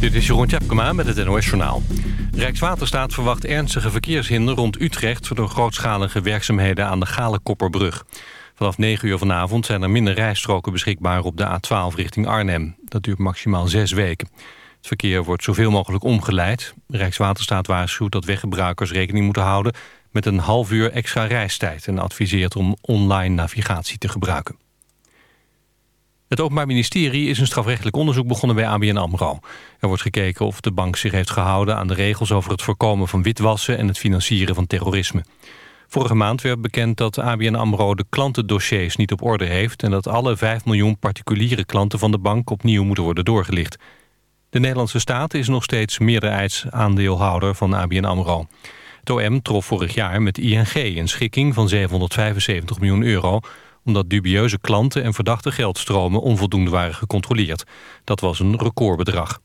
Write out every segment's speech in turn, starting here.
Dit is Jeroen Tjepkema met het NOS Journaal. Rijkswaterstaat verwacht ernstige verkeershinder rond Utrecht... door grootschalige werkzaamheden aan de Galenkopperbrug. Vanaf 9 uur vanavond zijn er minder rijstroken beschikbaar... op de A12 richting Arnhem. Dat duurt maximaal zes weken. Het verkeer wordt zoveel mogelijk omgeleid. Rijkswaterstaat waarschuwt dat weggebruikers rekening moeten houden... met een half uur extra reistijd... en adviseert om online navigatie te gebruiken. Het Openbaar Ministerie is een strafrechtelijk onderzoek begonnen bij ABN AMRO. Er wordt gekeken of de bank zich heeft gehouden aan de regels over het voorkomen van witwassen en het financieren van terrorisme. Vorige maand werd bekend dat ABN AMRO de klantendossiers niet op orde heeft... en dat alle 5 miljoen particuliere klanten van de bank opnieuw moeten worden doorgelicht. De Nederlandse staat is nog steeds meerderheidsaandeelhouder van ABN AMRO. Het OM trof vorig jaar met ING een schikking van 775 miljoen euro omdat dubieuze klanten en verdachte geldstromen onvoldoende waren gecontroleerd. Dat was een recordbedrag.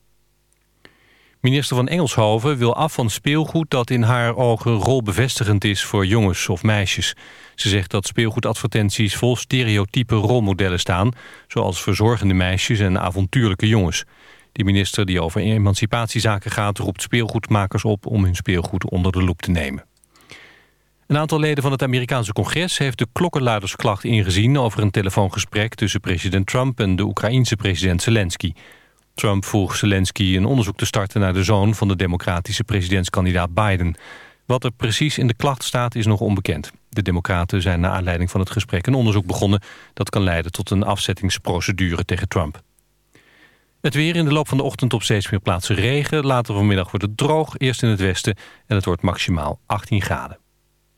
Minister van Engelshoven wil af van speelgoed dat in haar ogen rolbevestigend is voor jongens of meisjes. Ze zegt dat speelgoedadvertenties vol stereotype rolmodellen staan, zoals verzorgende meisjes en avontuurlijke jongens. De minister die over emancipatiezaken gaat roept speelgoedmakers op om hun speelgoed onder de loep te nemen. Een aantal leden van het Amerikaanse congres heeft de klokkenluidersklacht ingezien over een telefoongesprek tussen president Trump en de Oekraïense president Zelensky. Trump vroeg Zelensky een onderzoek te starten naar de zoon van de democratische presidentskandidaat Biden. Wat er precies in de klacht staat is nog onbekend. De democraten zijn naar aanleiding van het gesprek een onderzoek begonnen dat kan leiden tot een afzettingsprocedure tegen Trump. Het weer in de loop van de ochtend op steeds meer plaatsen regen. Later vanmiddag wordt het droog, eerst in het westen en het wordt maximaal 18 graden.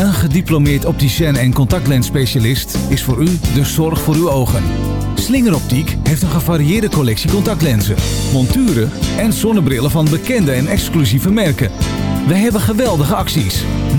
Een gediplomeerd opticien en contactlensspecialist is voor u de zorg voor uw ogen. Slingeroptiek heeft een gevarieerde collectie contactlenzen, monturen en zonnebrillen van bekende en exclusieve merken. We hebben geweldige acties.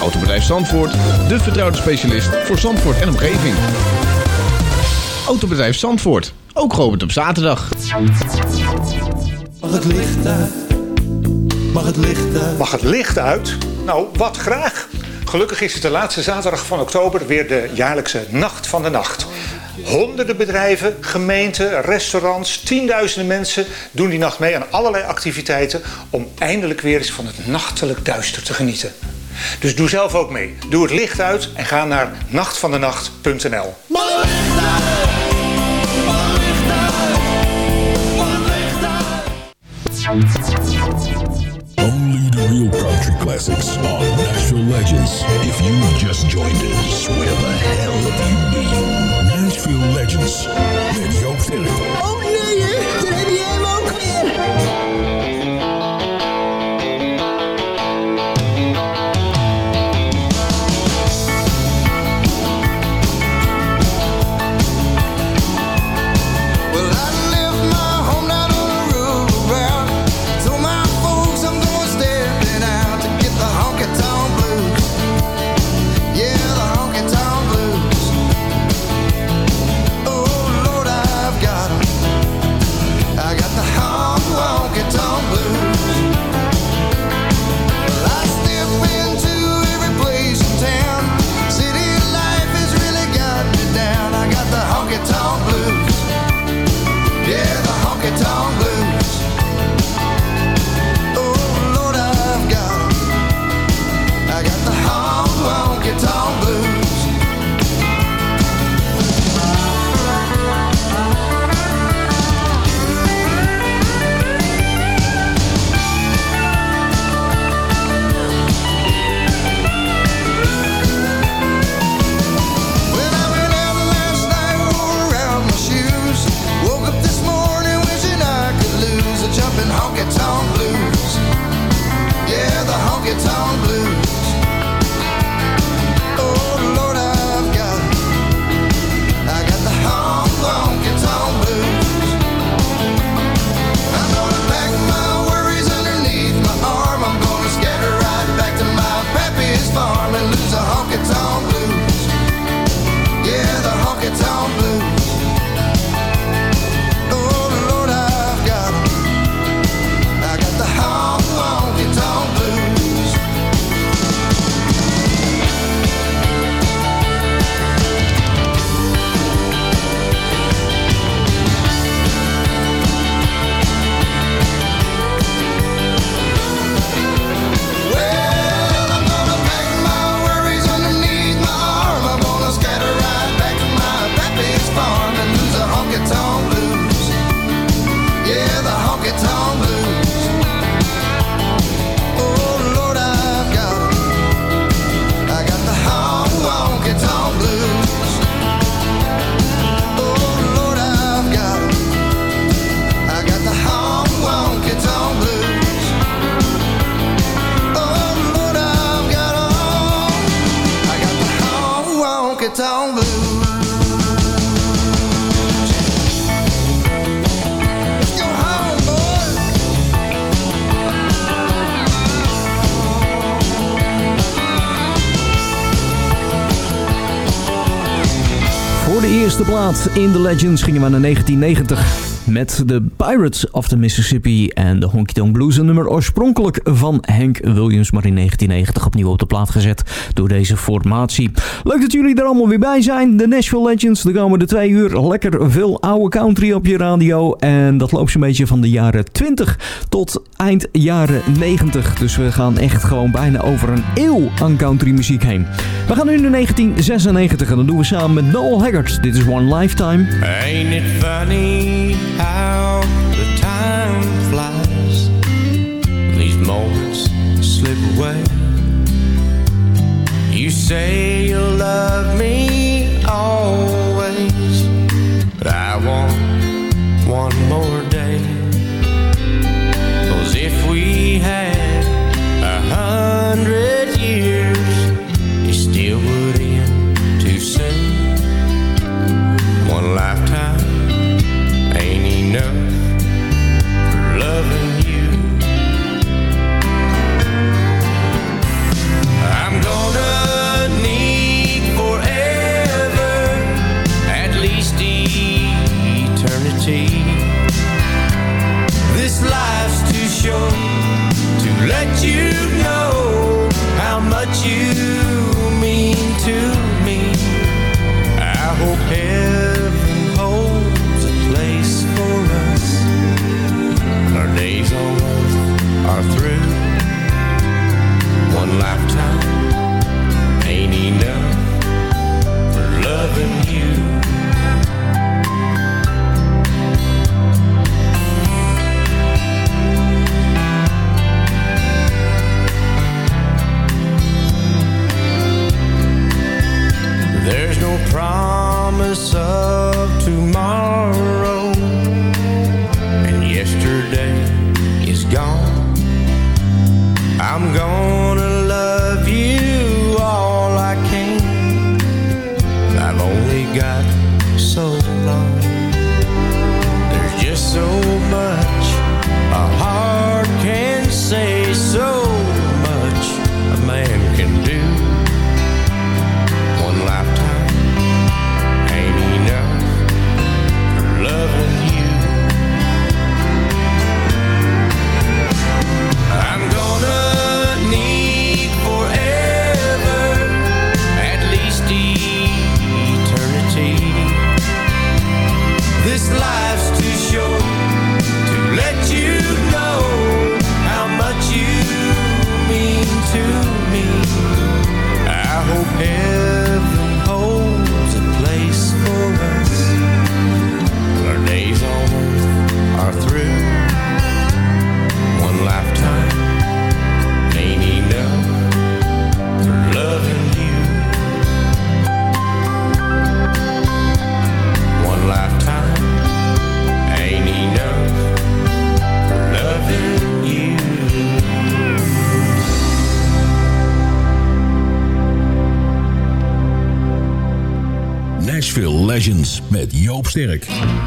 Autobedrijf Zandvoort, de vertrouwde specialist voor Zandvoort en omgeving. Autobedrijf Zandvoort, ook geopend op zaterdag. Mag het licht uit? Mag het licht uit? Mag het licht uit? Nou, wat graag. Gelukkig is het de laatste zaterdag van oktober weer de jaarlijkse Nacht van de Nacht. Honderden bedrijven, gemeenten, restaurants, tienduizenden mensen doen die nacht mee aan allerlei activiteiten om eindelijk weer eens van het nachtelijk duister te genieten. Dus doe zelf ook mee. Doe het licht uit en ga naar nachtvandenacht.nl. Only the real country classics on Nashville Legends. If you just joined us, where the hell have you been? Nashville Legends met Joop Sterk. In The Legends gingen we naar 1990 met de Pirates of the Mississippi en de Honky Tonk Blues. Een nummer oorspronkelijk van Hank Williams, maar in 1990 opnieuw op de plaat gezet door deze formatie. Leuk dat jullie er allemaal weer bij zijn. De Nashville Legends, de komende twee uur lekker veel oude country op je radio. En dat loopt zo'n beetje van de jaren 20 tot eind jaren 90. Dus we gaan echt gewoon bijna over een eeuw aan country muziek heen. We gaan nu naar 1996 en dat doen we samen met Noel Haggard. Dit is One Lifetime. Ain't it funny how the time flies? These moments slip away. You say you'll love me always, Sterk.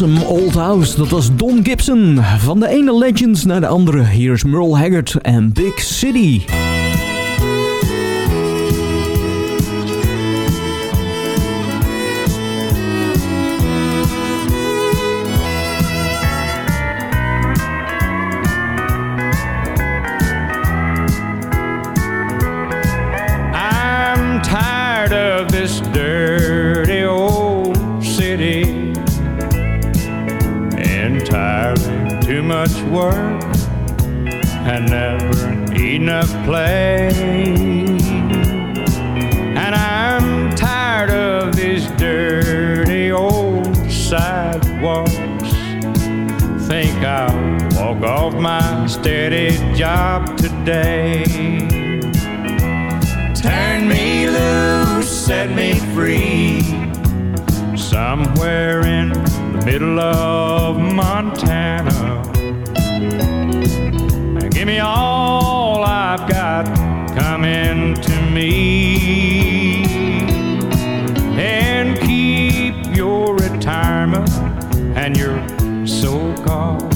Lonesome Old House, dat was Don Gibson. Van de ene Legends naar de andere. Hier is Merle Haggard en Big City. Play. And I'm tired of these dirty old sidewalks. Think I'll walk off my steady job today. Turn me loose, set me free. Somewhere in the middle of Montana. And give me all and your so called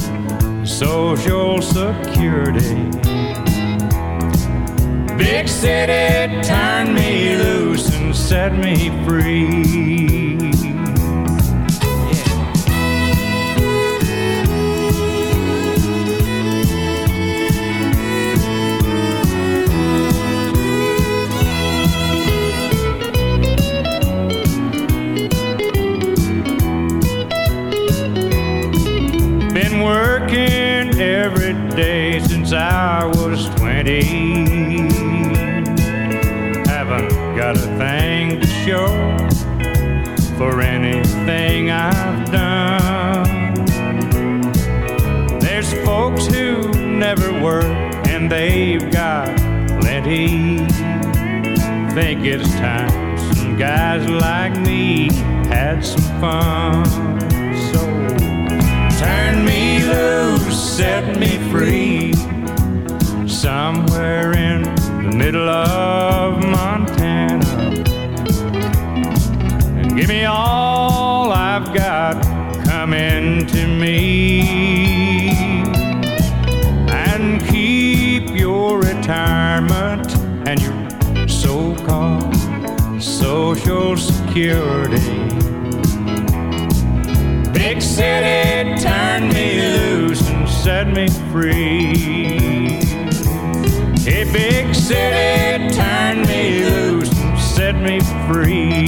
social security. Big city, turn me loose and set me free. 20. Haven't got a thing to show for anything I've done. There's folks who never work and they've got plenty. Think it's time some guys like me had some fun. So turn me loose, set me free. Somewhere in the middle of Montana. And give me all I've got coming to me. And keep your retirement and your so called social security. Big city, turn me loose and set me free. City, turn me loose and set me free.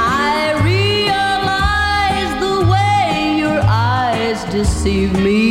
I realize the way your eyes deceive me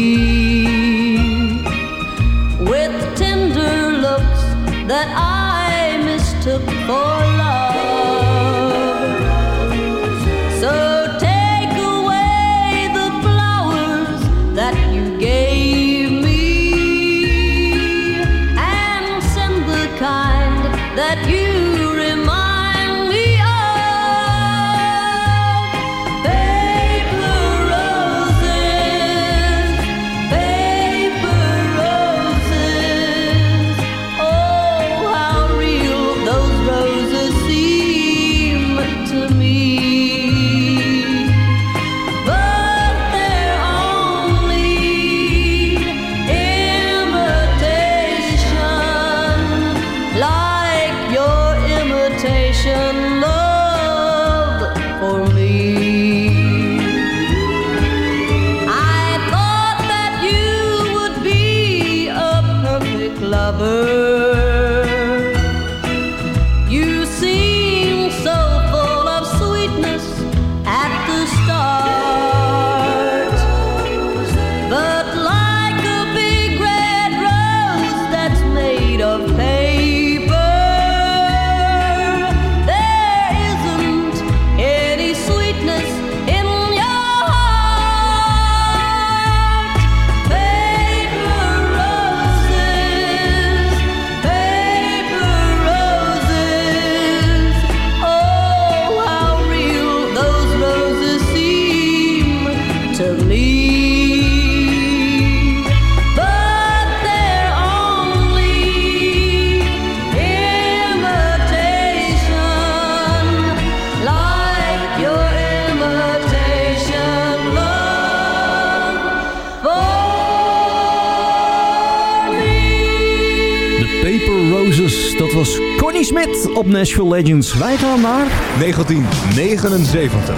Nashville Legends. Wij gaan naar... 1979.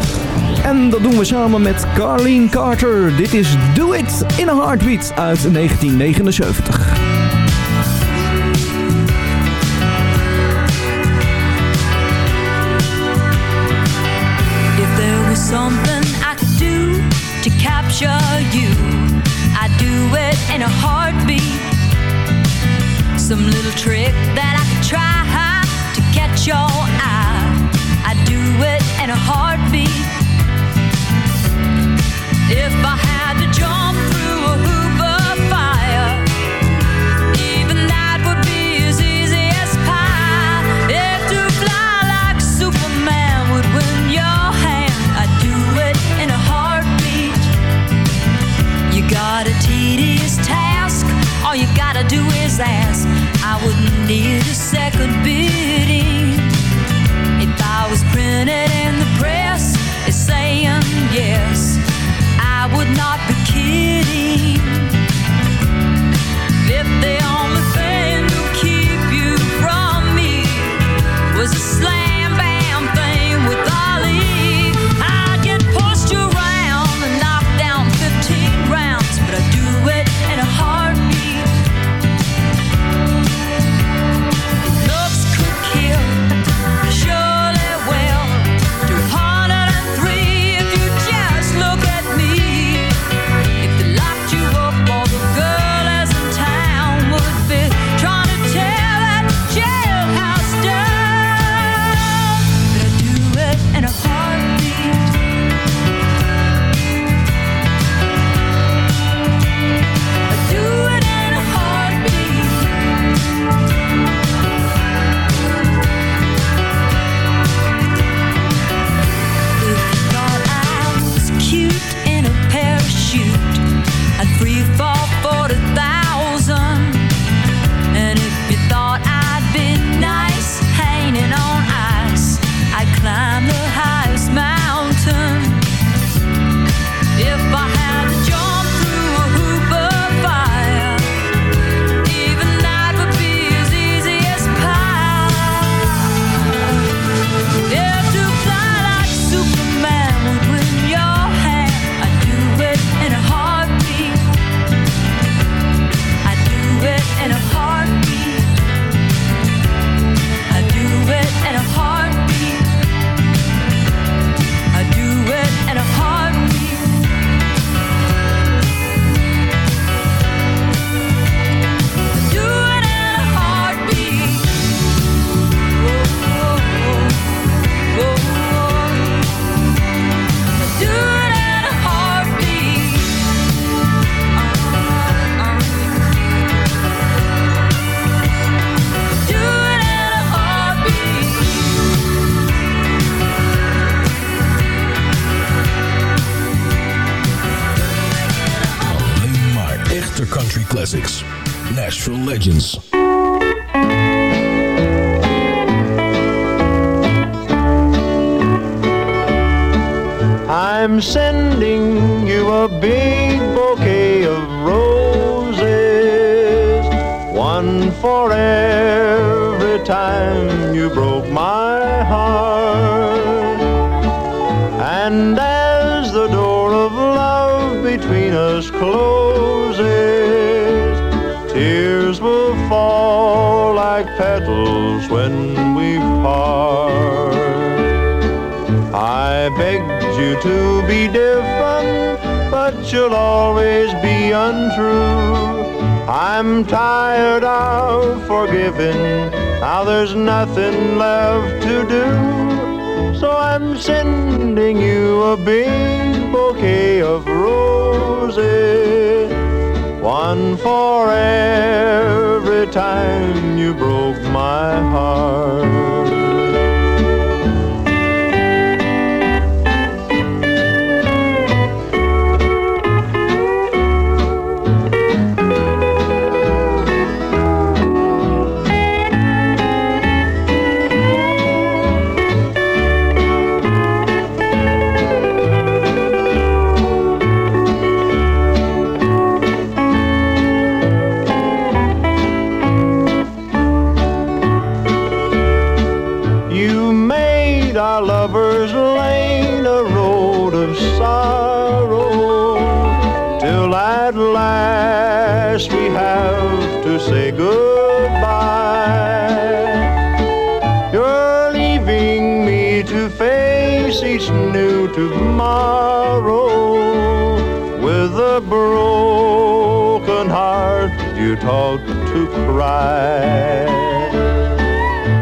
En dat doen we samen met Carleen Carter. Dit is Do It in a Heartbeat uit 1979. nothing left to do. So I'm sending you a big bouquet of roses. One for every time you broke my heart.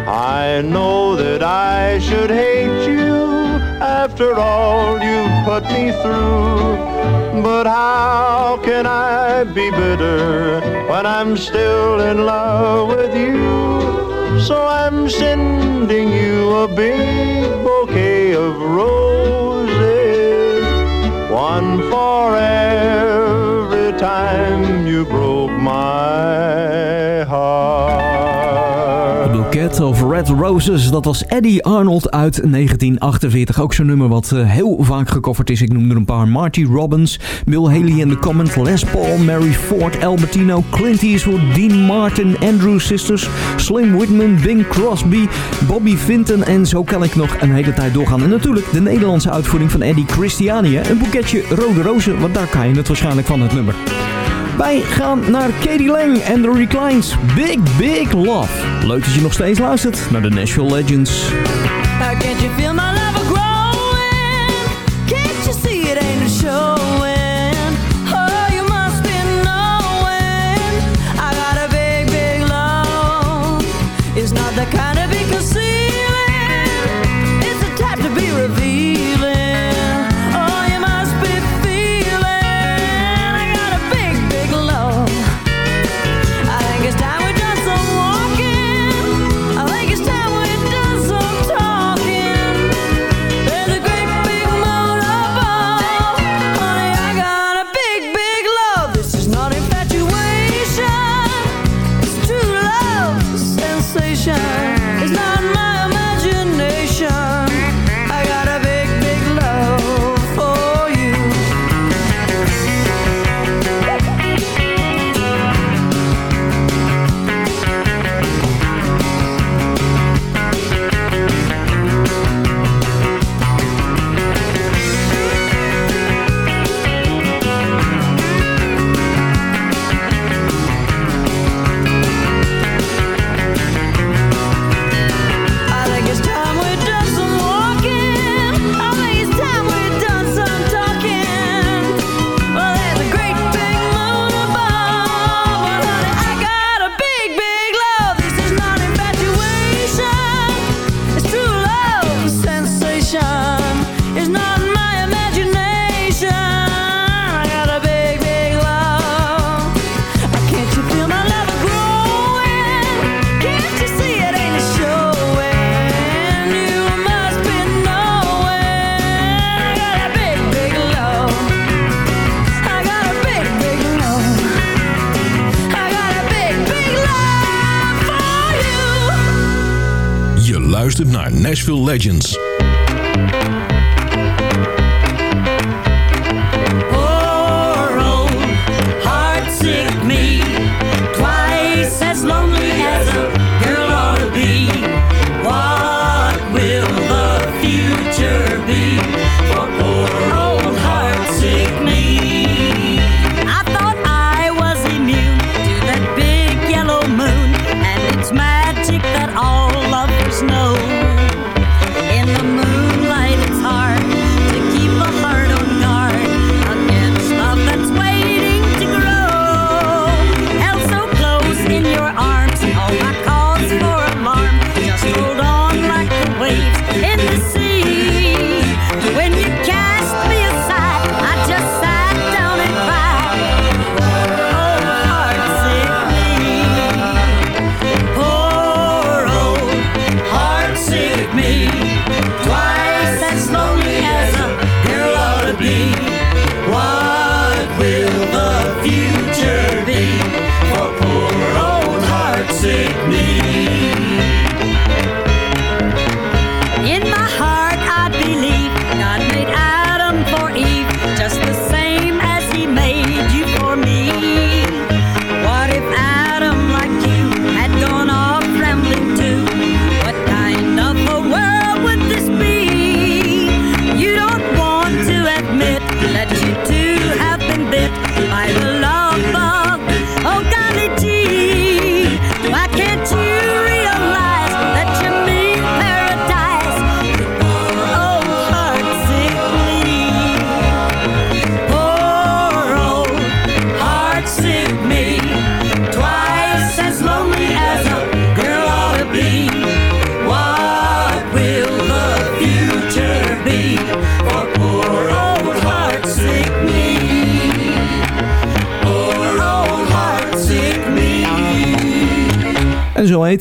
I know that I should hate you after all you've put me through. But how can I be bitter when I'm still in love with you? So I'm sending you a big bouquet of roses, one for every time you broke. Bouquet of Red Roses, dat was Eddie Arnold uit 1948. Ook zo'n nummer wat eh, heel vaak gecoverd is. Ik noem er een paar. Marty Robbins, Bill Haley in The comment, Les Paul, Mary Ford, Albertino, Clint Eastwood, Dean Martin, Andrew Sisters, Slim Whitman, Bing Crosby, Bobby Vinton en zo kan ik nog een hele tijd doorgaan. En natuurlijk de Nederlandse uitvoering van Eddie Christiania. Een boeketje rode rozen, want daar kan je het waarschijnlijk van het nummer. Wij gaan naar Katie Lang en The Reclines. Big, big love. Leuk dat je nog steeds luistert naar de Nashville Legends. How can't you feel my love growing? Can't you see it ain't a showing? the kind naar Nashville Legends.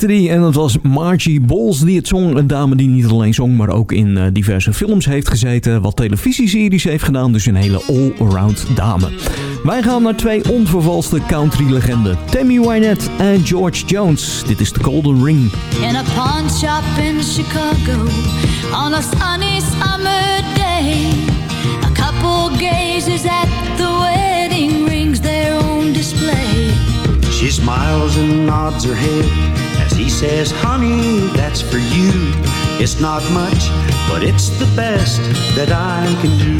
Heette die. En dat was Margie Bols die het zong. Een dame die niet alleen zong, maar ook in eh, diverse films heeft gezeten. Wat televisieseries heeft gedaan. Dus een hele all-around dame. Wij gaan naar twee onvervalste country-legenden. Tammy Wynette en George Jones. Dit is de Golden Ring. in a pawn shop in Chicago on a sunny summer day. A couple gazes at the wedding rings, their own display. She smiles and nods her head he says, Honey, that's for you. It's not much, but it's the best that I can do.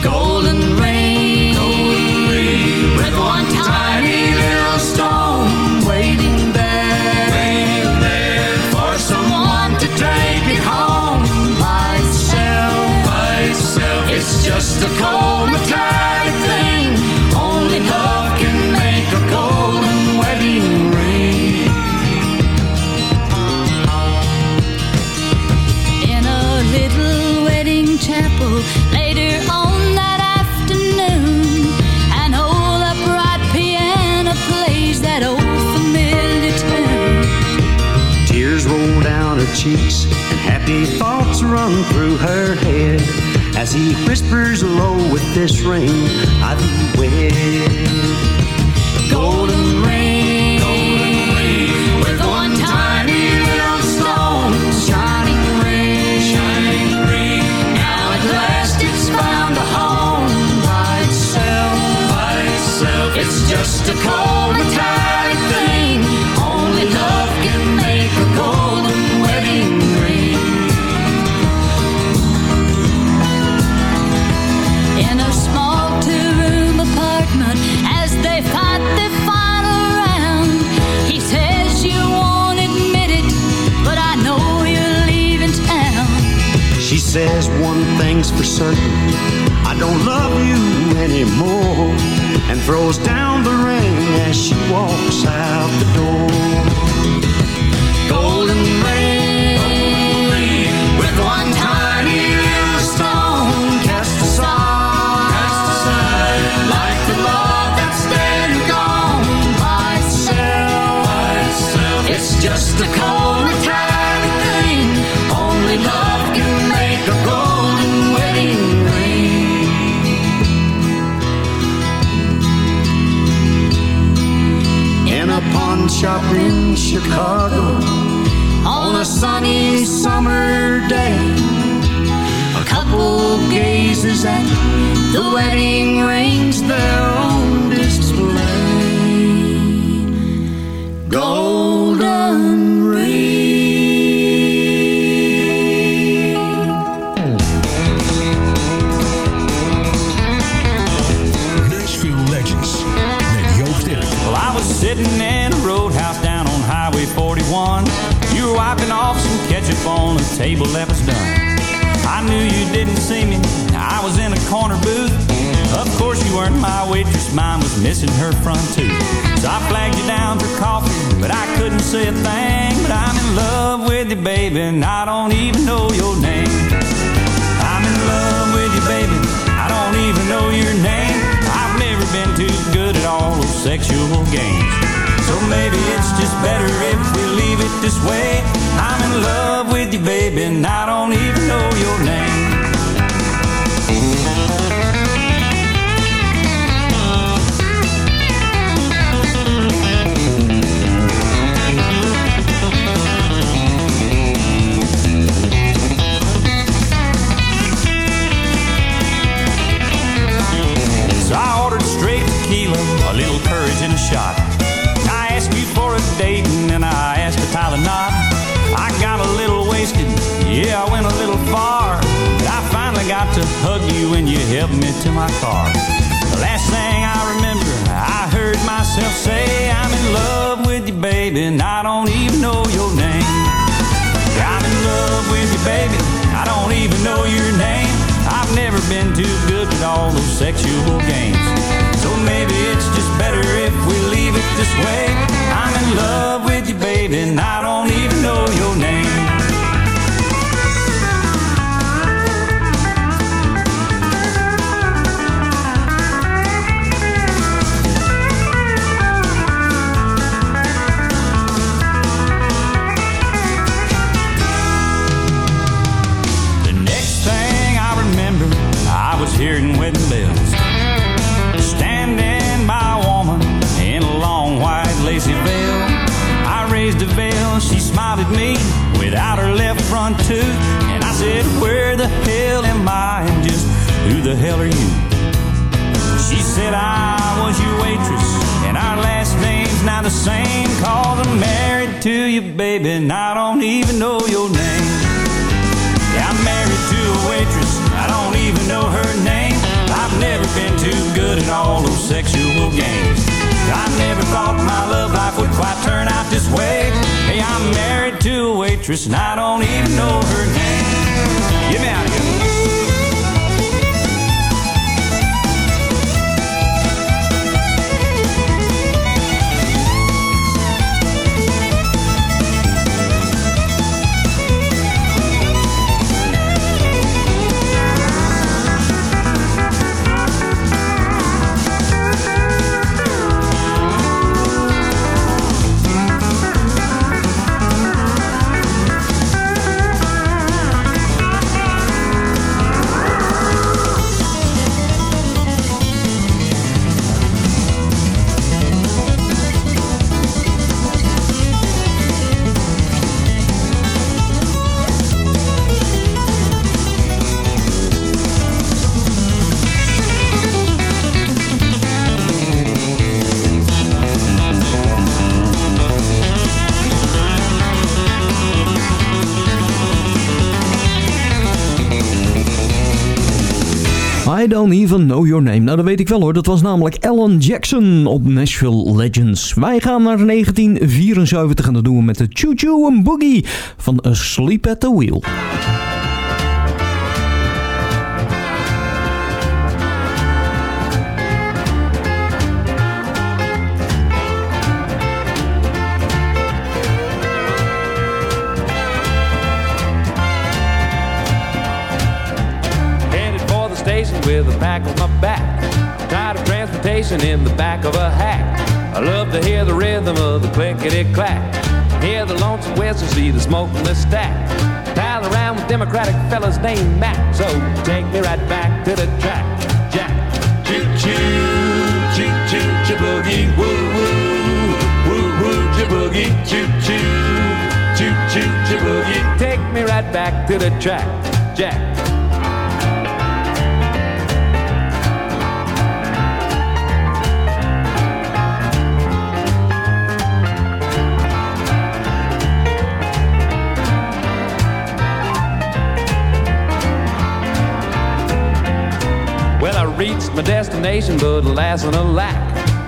Golden ring, golden ring, with one tiny little stone waiting there, waiting there for someone to take it home by itself, by itself. It's just a cold metallic cheeks and happy thoughts run through her head as he whispers low with this ring, I thee wed. Golden says one thing's for certain, I don't love you anymore, and throws down the ring as she walks out the door. Golden ring, with one tiny little stone. Cast aside, cast aside, like the love that's dead and gone. By itself, by itself. It's just a cold Pawn shop in Chicago, on a sunny summer day. A couple gazes at the wedding rings, their own display. Golden Mine was missing her front tooth. So I flagged you down for coffee, but I couldn't say a thing. But I'm in love with you, baby, and I don't even know your name. I'm in love with you, baby. I don't even know your name. I've never been too good at all those sexual games. So maybe it's just better if we leave it this way. I'm in love with you, baby, and I don't even know your name. Shot. I asked you for a date and then I asked to tie the knot. I got a little wasted, yeah, I went a little far. I finally got to hug you when you helped me to my car. The last thing I remember, I heard myself say, I'm in love with you, baby, and I don't even know your name. I'm in love with you, baby. I don't even know your name. I've never been too good at all those sexual games. So maybe it's just better if we leave it this way. I'm in love with you, baby, and I don't even know your name. To a waitress, and I don't even know her name. Don't even know your name. Nou, dat weet ik wel hoor. Dat was namelijk Alan Jackson op Nashville Legends. Wij gaan naar 1974 en dat doen we met de Choo Choo and Boogie van A Sleep at the Wheel. Pack on my back. Tired of transportation in the back of a hack. I love to hear the rhythm of the clickety clack. Hear the lonesome whistle, see the smoke from the stack. Pal around with Democratic fellas named Mac. So take me right back to the track. Jack. Choo choo, choo choo, choo boogie, woo woo, woo woo, choo boogie, choo choo, choo choo, choo boogie. Take me right back to the track. Jack. Reached my destination, but alas and alack,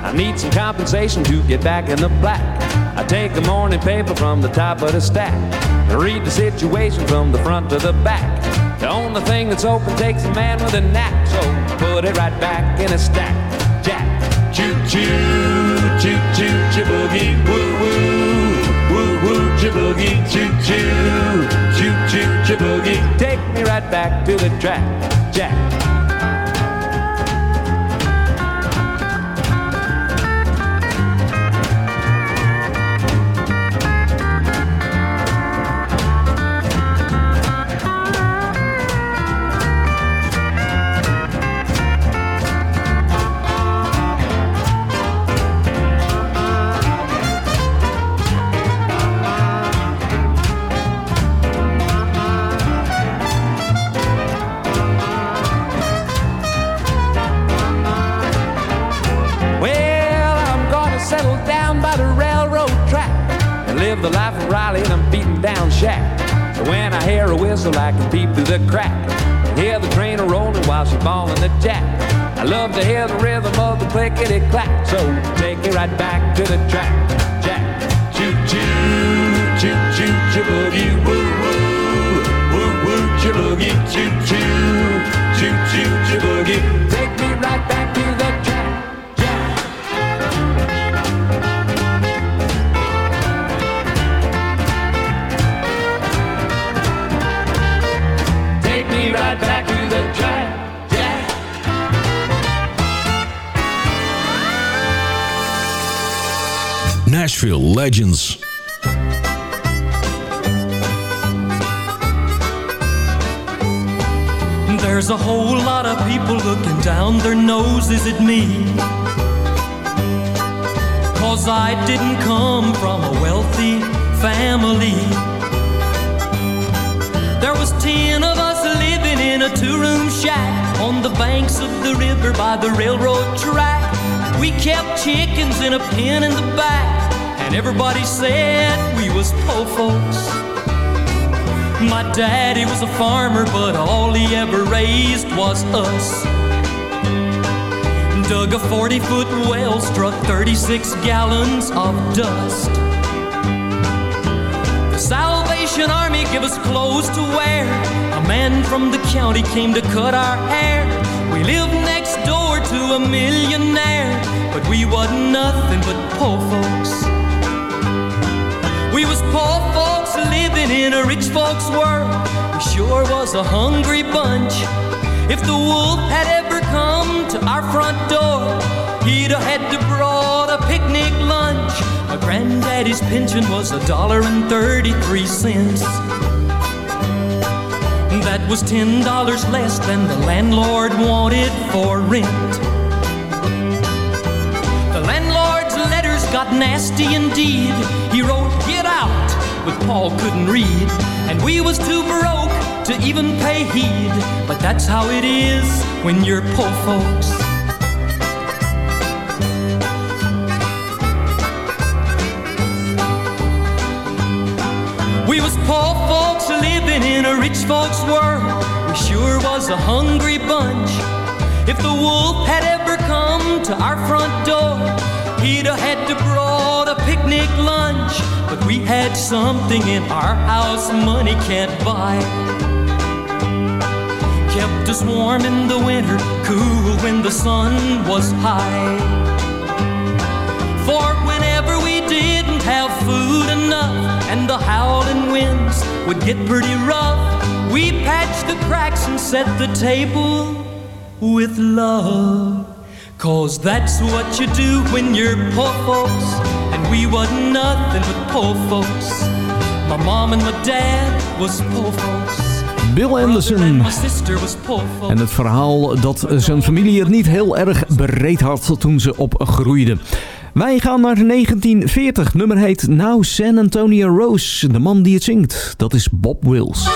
I need some compensation to get back in the black. I take a morning paper from the top of the stack, I read the situation from the front to the back. The only thing that's open takes a man with a knack, so put it right back in a stack. Jack, choo choo, choo choo, choo boogie, woo woo, woo woo, choo boogie, choo choo, choo choo, choo boogie. Take me right back to the track, Jack. Daddy was a farmer, but all he ever raised was us. Dug a 40-foot well, struck 36 gallons of dust. The Salvation Army give us clothes to wear. A man from the county came to cut our hair. We lived next door to a millionaire, but we wasn't nothing but poor folks. We was poor folks living in a rich folks world. Sure was a hungry bunch. If the wolf had ever come to our front door, he'd have had to brought a picnic lunch. My granddaddy's pension was a dollar and thirty-three cents. That was ten dollars less than the landlord wanted for rent. The landlord's letters got nasty indeed. He wrote, "Get out," but Paul couldn't read, and we was too broke to even pay heed. But that's how it is when you're poor folks. We was poor folks living in a rich folks world. We sure was a hungry bunch. If the wolf had ever come to our front door, he'd have had to brought a picnic lunch. But we had something in our house money can't buy. Us warm in the winter, cool when the sun was high. For whenever we didn't have food enough and the howling winds would get pretty rough, we patched the cracks and set the table with love. Cause that's what you do when you're poor folks, and we wasn't nothing but poor folks. My mom and my dad was poor folks. Bill Anderson. En het verhaal dat zijn familie het niet heel erg bereid had toen ze opgroeiden. Wij gaan naar 1940. Nummer heet Now San Antonio Rose. De man die het zingt, dat is Bob Wills.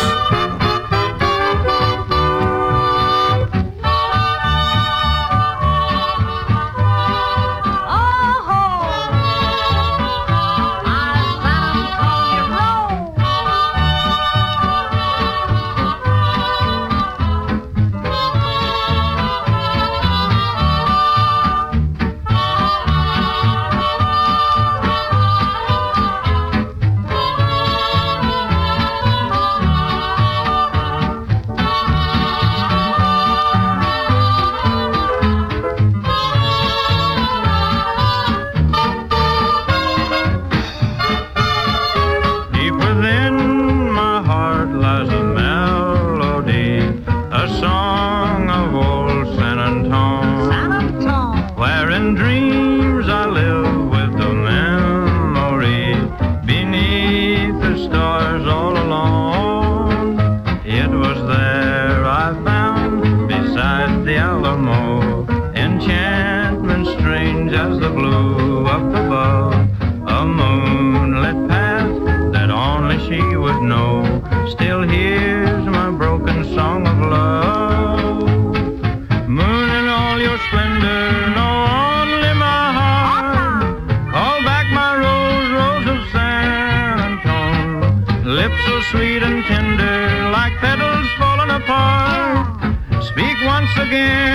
Again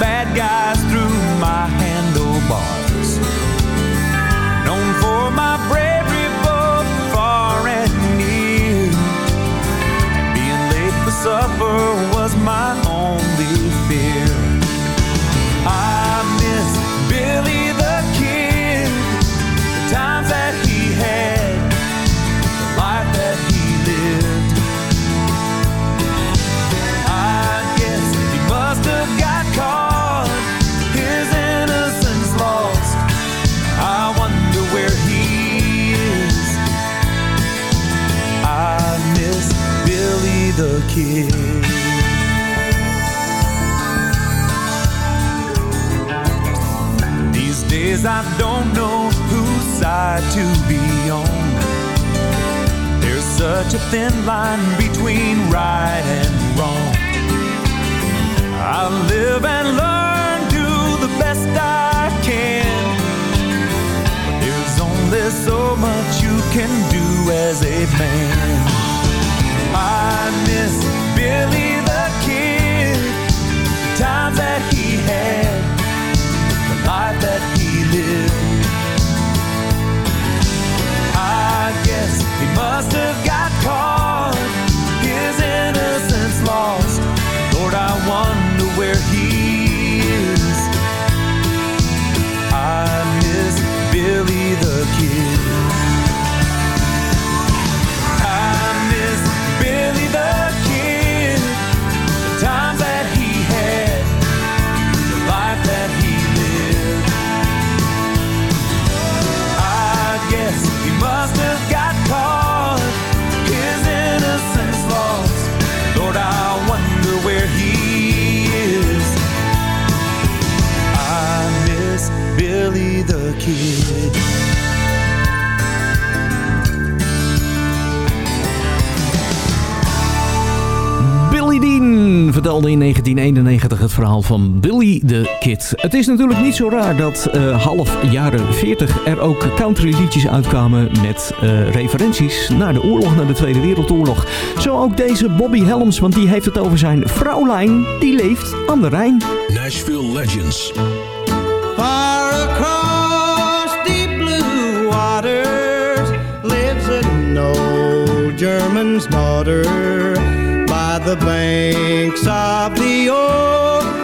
bad guys a thin line between right and wrong. I live and learn, do the best I can. But there's only so much you can do as a man. I miss Billy the Kid, the times that he had, the life that he lived. I guess he must have got vertelde in 1991 het verhaal van Billy the Kid. Het is natuurlijk niet zo raar dat eh, half jaren 40 er ook country liedjes uitkwamen met eh, referenties naar de oorlog, naar de Tweede Wereldoorlog. Zo ook deze Bobby Helms, want die heeft het over zijn vrouwlijn, die leeft aan de Rijn. Nashville Legends. Far across deep blue waters lives an old German's daughter the banks of the old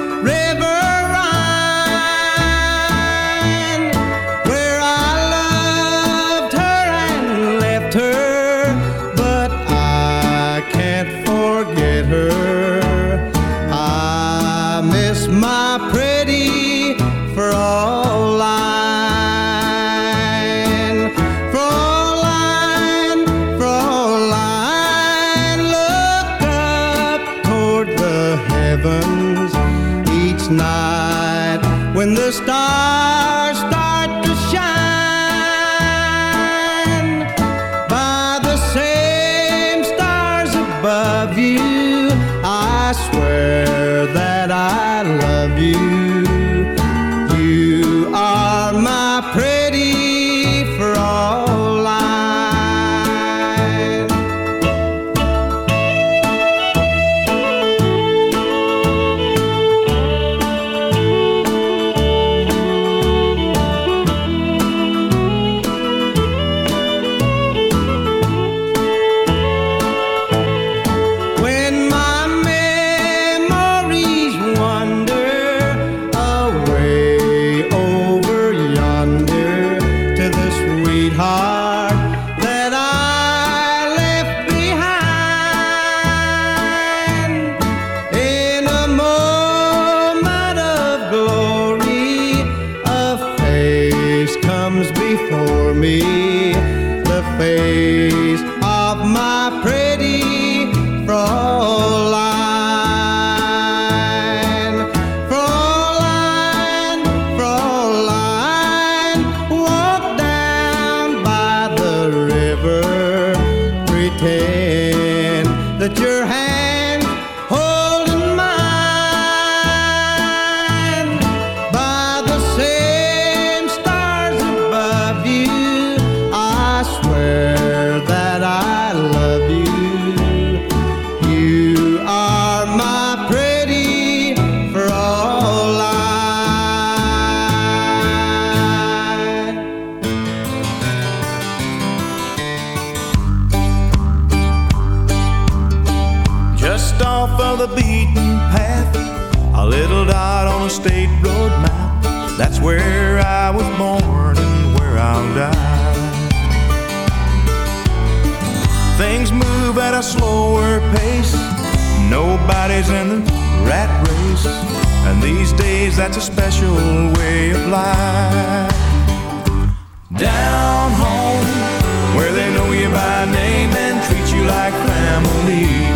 like family.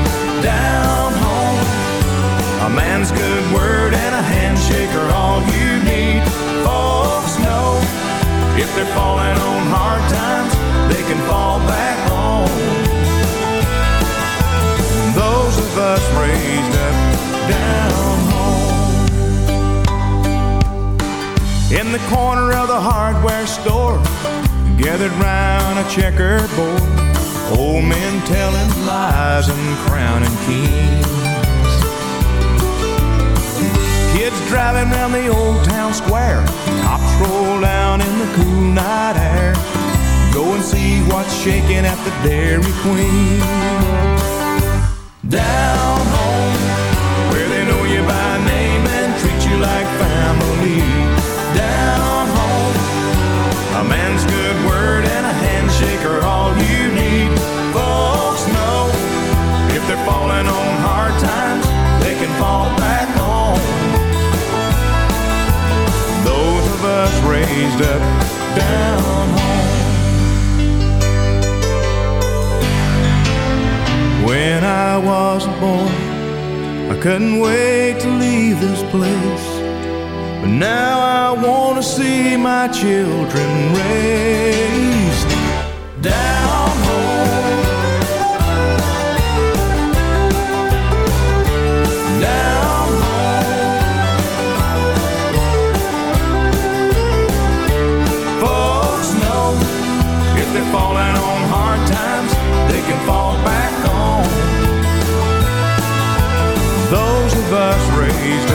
Down home, a man's good word and a handshake are all you need. Folks know if they're falling on hard times, they can fall back home. Those of us raised up down home. In the corner of the hardware store, gathered round a checkerboard, old men telling lies and crowning kings. Kids driving round the old town square, cops roll down in the cool night air. Go and see what's shaking at the Dairy Queen. Down raised up down home. When I was a boy, I couldn't wait to leave this place. But now I want to see my children raised us raised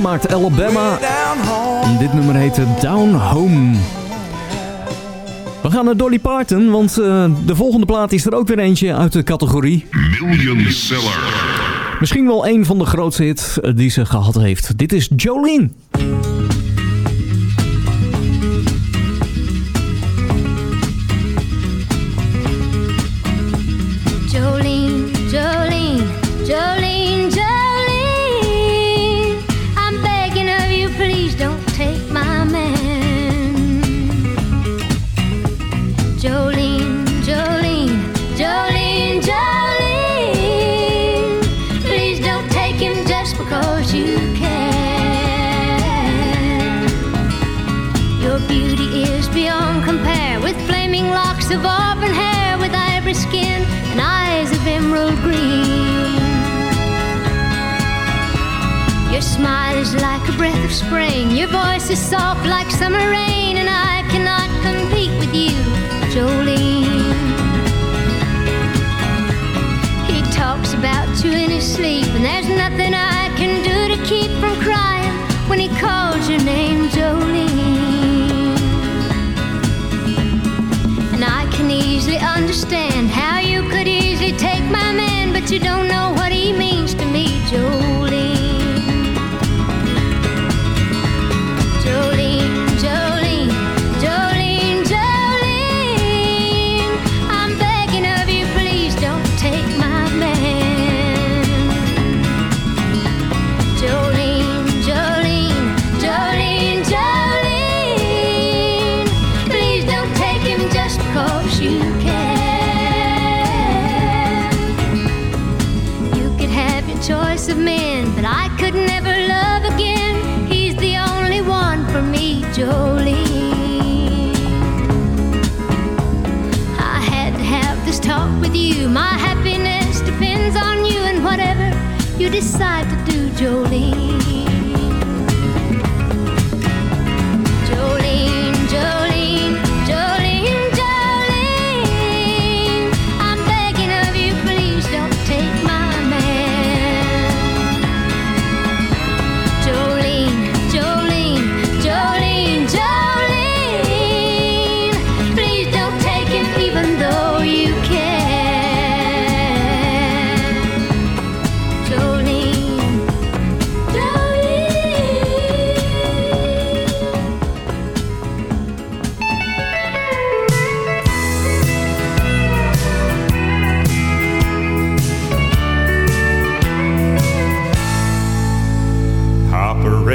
gemaakt. Alabama. En dit nummer heette Down Home. We gaan naar Dolly Parton, want eh, de volgende plaat is er ook weer eentje uit de categorie. Million seller. Misschien wel een van de grootste hits eh, die ze gehad heeft. Dit is. Jolene, spring. Your voice is soft like summer rain,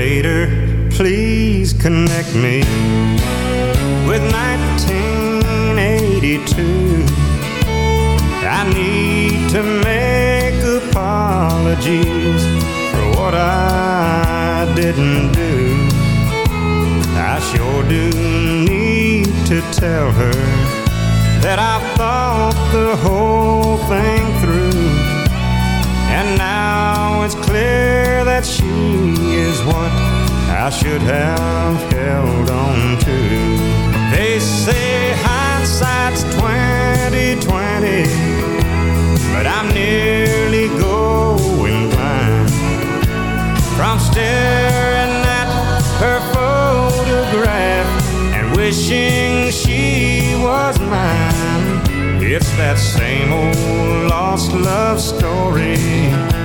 Operator, please connect me with 1982. I need to make apologies for what I didn't do. I sure do need to tell her that I've thought the whole thing through. It's clear that she is what I should have held on to. They say hindsight's 2020, but I'm nearly going blind from staring at her photograph and wishing she was mine. It's that same old lost love story.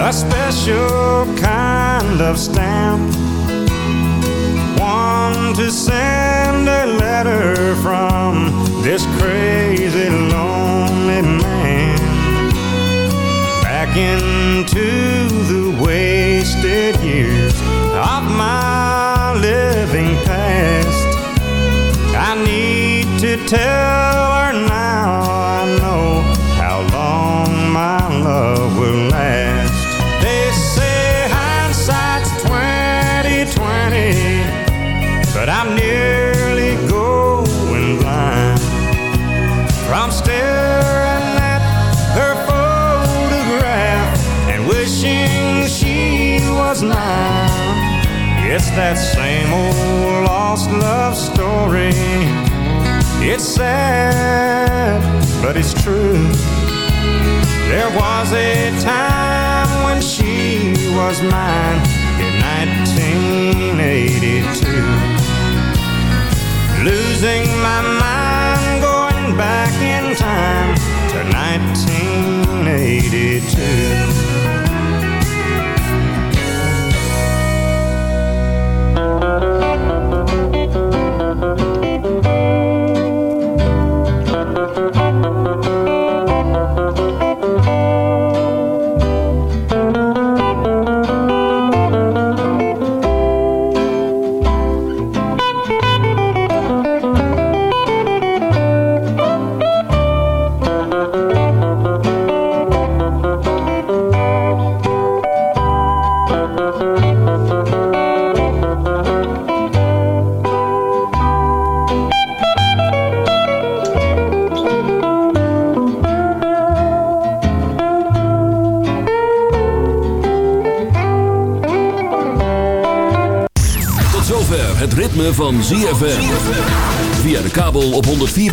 a special kind of stamp? One to send a letter from this crazy lonely man back into the wasted years of my living past. I need to tell her now